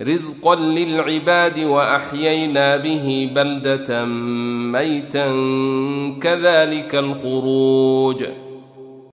رزقا للعباد واحيينا به بلده ميتا كذلك الخروج